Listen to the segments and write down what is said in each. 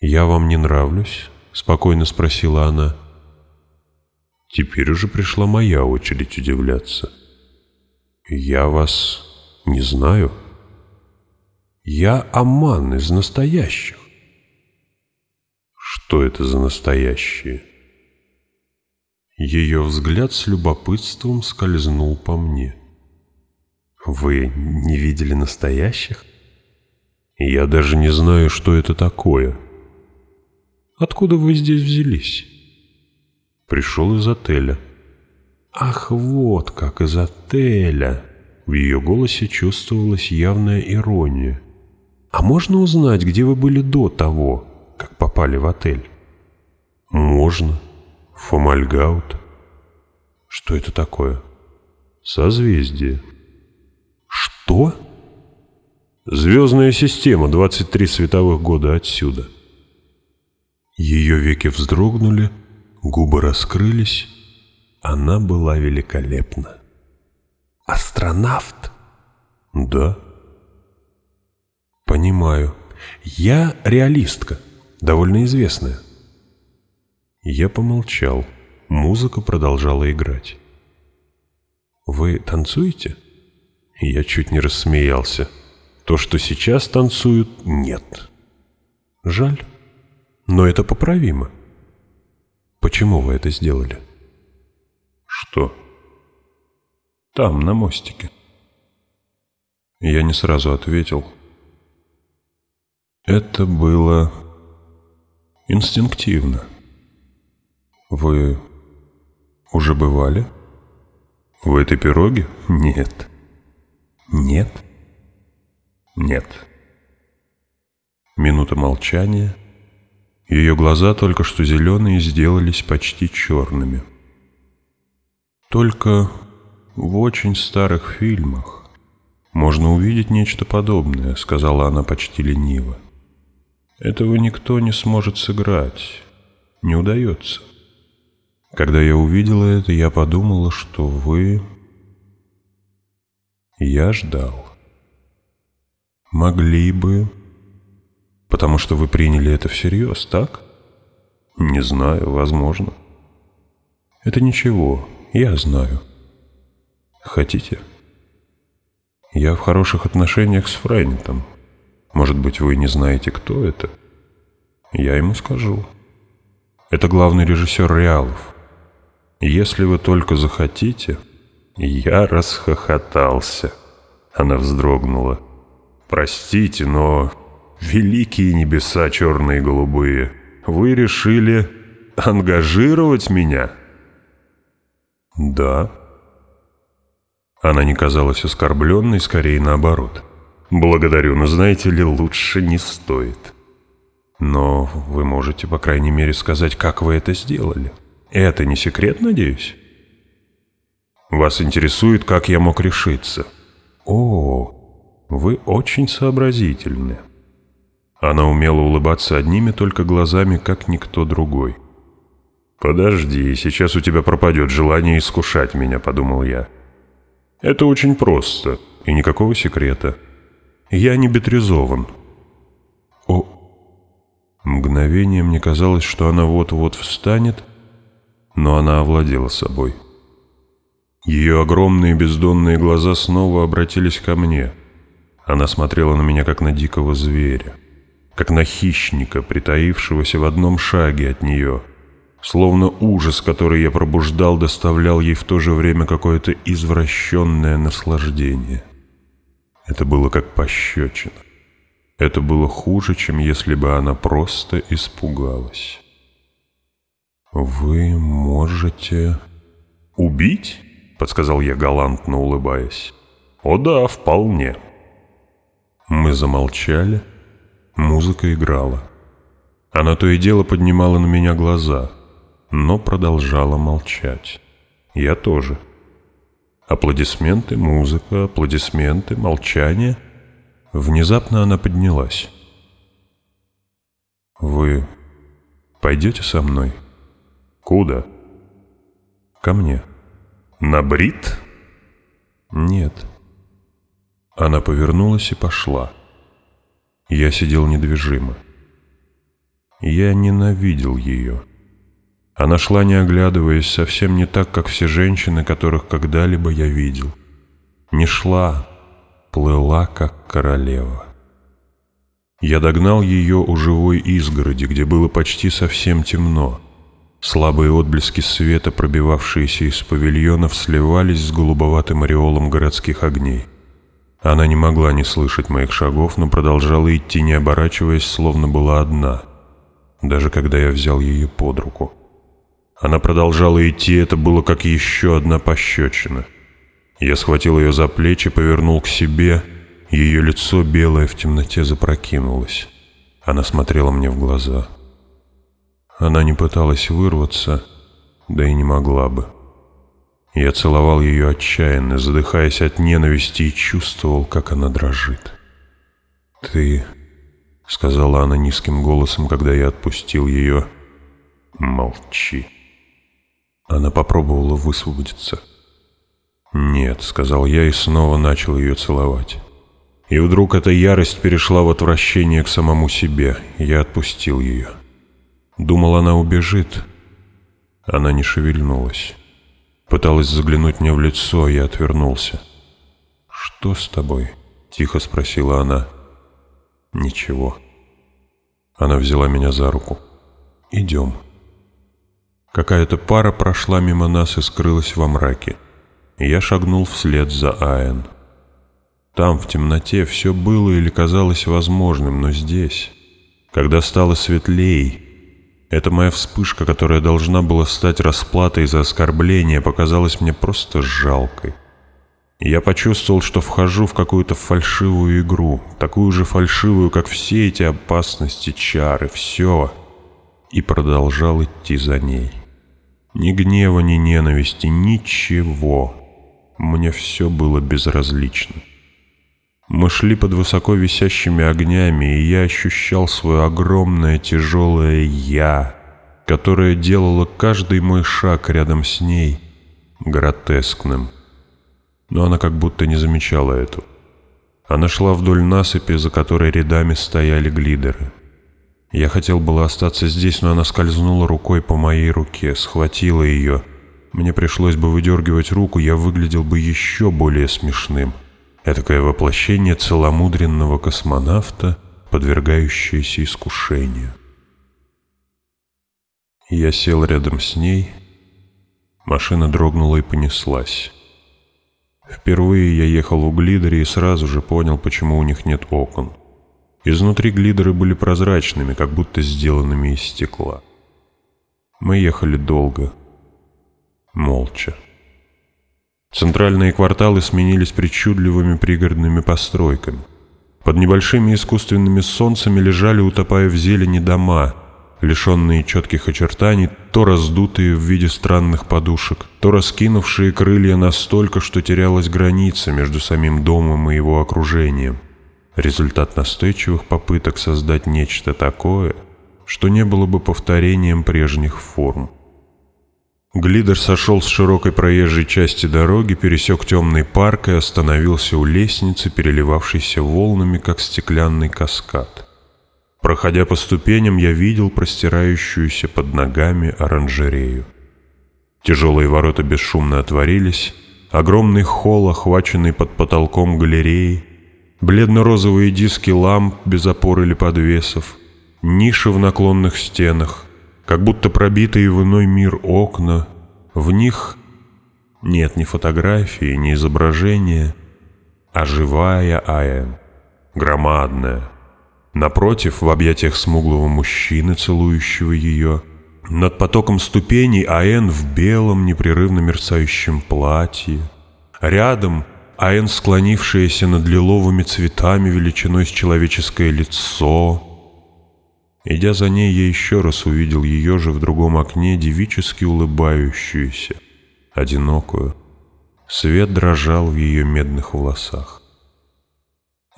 «Я вам не нравлюсь?» — спокойно спросила она. Теперь уже пришла моя очередь удивляться. «Я вас не знаю?» «Я Аман из настоящих». «Что это за настоящие?» Ее взгляд с любопытством скользнул по мне. «Вы не видели настоящих?» «Я даже не знаю, что это такое», Откуда вы здесь взялись?» «Пришел из отеля». «Ах, вот как из отеля!» В ее голосе чувствовалась явная ирония. «А можно узнать, где вы были до того, как попали в отель?» «Можно. Фомальгаут». «Что это такое?» «Созвездие». «Что?» «Звездная система, 23 световых года отсюда». Ее веки вздрогнули, губы раскрылись. Она была великолепна. «Астронавт?» «Да». «Понимаю. Я реалистка, довольно известная». Я помолчал. Музыка продолжала играть. «Вы танцуете?» Я чуть не рассмеялся. То, что сейчас танцуют, нет. Жаль. Но это поправимо. Почему вы это сделали? Что? Там, на мостике. Я не сразу ответил. Это было инстинктивно. Вы уже бывали? В этой пироге? Нет. Нет? Нет. Минута молчания — ее глаза, только что зеленые, сделались почти черными. Только в очень старых фильмах можно увидеть нечто подобное, сказала она почти лениво. Этого никто не сможет сыграть. Не удается. Когда я увидела это, я подумала, что вы... Я ждал. Могли бы Потому что вы приняли это всерьез, так? Не знаю, возможно. Это ничего, я знаю. Хотите? Я в хороших отношениях с Фрайнтом. Может быть, вы не знаете, кто это? Я ему скажу. Это главный режиссер Реалов. Если вы только захотите... Я расхохотался. Она вздрогнула. Простите, но великие небеса черные и голубые, вы решили ангажировать меня?» «Да». Она не казалась оскорбленной, скорее наоборот. «Благодарю, но знаете ли, лучше не стоит. Но вы можете, по крайней мере, сказать, как вы это сделали. Это не секрет, надеюсь?» «Вас интересует, как я мог решиться?» «О, вы очень сообразительны». Она умела улыбаться одними только глазами, как никто другой. «Подожди, сейчас у тебя пропадет желание искушать меня», — подумал я. «Это очень просто, и никакого секрета. Я не бетризован». «О!» Мгновение мне казалось, что она вот-вот встанет, но она овладела собой. Ее огромные бездонные глаза снова обратились ко мне. Она смотрела на меня, как на дикого зверя как на хищника, притаившегося в одном шаге от нее. Словно ужас, который я пробуждал, доставлял ей в то же время какое-то извращенное наслаждение. Это было как пощечина. Это было хуже, чем если бы она просто испугалась. «Вы можете...» «Убить?» — подсказал я, галантно улыбаясь. «О да, вполне». Мы замолчали, — Музыка играла. Она то и дело поднимала на меня глаза, но продолжала молчать. Я тоже. Аплодисменты, музыка, аплодисменты, молчание. Внезапно она поднялась. «Вы пойдете со мной?» «Куда?» «Ко мне». «На брит?» «Нет». Она повернулась и пошла. Я сидел недвижимо. Я ненавидел ее. Она шла, не оглядываясь, совсем не так, как все женщины, которых когда-либо я видел. Не шла, плыла, как королева. Я догнал ее у живой изгороди, где было почти совсем темно. Слабые отблески света, пробивавшиеся из павильонов, сливались с голубоватым ореолом городских огней. Она не могла не слышать моих шагов, но продолжала идти, не оборачиваясь, словно была одна, даже когда я взял ее под руку. Она продолжала идти, это было как еще одна пощечина. Я схватил ее за плечи, повернул к себе, ее лицо белое в темноте запрокинулось. Она смотрела мне в глаза. Она не пыталась вырваться, да и не могла бы. Я целовал ее отчаянно, задыхаясь от ненависти, и чувствовал, как она дрожит. «Ты», — сказала она низким голосом, когда я отпустил ее, — «молчи». Она попробовала высвободиться. «Нет», — сказал я и снова начал ее целовать. И вдруг эта ярость перешла в отвращение к самому себе. Я отпустил ее. Думал, она убежит. Она не шевельнулась. Пыталась заглянуть мне в лицо, я отвернулся. «Что с тобой?» — тихо спросила она. «Ничего». Она взяла меня за руку. «Идем». Какая-то пара прошла мимо нас и скрылась во мраке. Я шагнул вслед за Аэн. Там, в темноте, все было или казалось возможным, но здесь, когда стало светлей, эта моя вспышка, которая должна была стать расплатой за оскорбление, показалась мне просто жалкой. Я почувствовал, что вхожу в какую-то фальшивую игру, такую же фальшивую, как все эти опасности, чары, все, и продолжал идти за ней. Ни гнева, ни ненависти, ничего. Мне все было безразлично. Мы шли под высоко висящими огнями, и я ощущал свое огромное тяжелое «я», которое делало каждый мой шаг рядом с ней гротескным. Но она как будто не замечала этого. Она шла вдоль насыпи, за которой рядами стояли глидеры. Я хотел было остаться здесь, но она скользнула рукой по моей руке, схватила ее. Мне пришлось бы выдергивать руку, я выглядел бы еще более смешным — этакое воплощение целомудренного космонавта, подвергающееся искушению. Я сел рядом с ней, машина дрогнула и понеслась. Впервые я ехал в глидере и сразу же понял, почему у них нет окон. Изнутри глидеры были прозрачными, как будто сделанными из стекла. Мы ехали долго, молча. Центральные кварталы сменились причудливыми пригородными постройками. Под небольшими искусственными солнцами лежали, утопая в зелени, дома, лишенные четких очертаний, то раздутые в виде странных подушек, то раскинувшие крылья настолько, что терялась граница между самим домом и его окружением. Результат настойчивых попыток создать нечто такое, что не было бы повторением прежних форм. Глидер сошел с широкой проезжей части дороги, пересек темный парк и остановился у лестницы, переливавшейся волнами, как стеклянный каскад. Проходя по ступеням, я видел простирающуюся под ногами оранжерею. Тяжелые ворота бесшумно отворились, огромный холл, охваченный под потолком галереи, бледно-розовые диски ламп без опор или подвесов, ниши в наклонных стенах, как будто пробитые в иной мир окна. В них нет ни фотографии, ни изображения, а живая Аэн, громадная. Напротив, в объятиях смуглого мужчины, целующего ее, над потоком ступеней Аэн в белом непрерывно мерцающем платье. Рядом Аэн, склонившаяся над лиловыми цветами величиной с человеческое лицо — Идя за ней, я еще раз увидел ее же в другом окне, девически улыбающуюся, одинокую. Свет дрожал в ее медных волосах.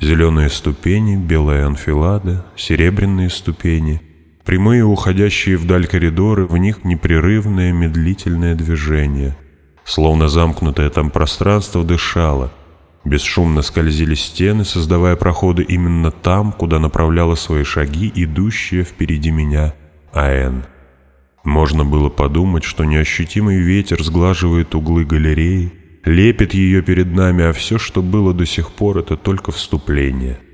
Зеленые ступени, белая анфилада, серебряные ступени, прямые уходящие вдаль коридоры, в них непрерывное медлительное движение. Словно замкнутое там пространство дышало — Бесшумно скользили стены, создавая проходы именно там, куда направляла свои шаги идущая впереди меня АН. Можно было подумать, что неощутимый ветер сглаживает углы галереи, лепит ее перед нами, а все, что было до сих пор, это только вступление —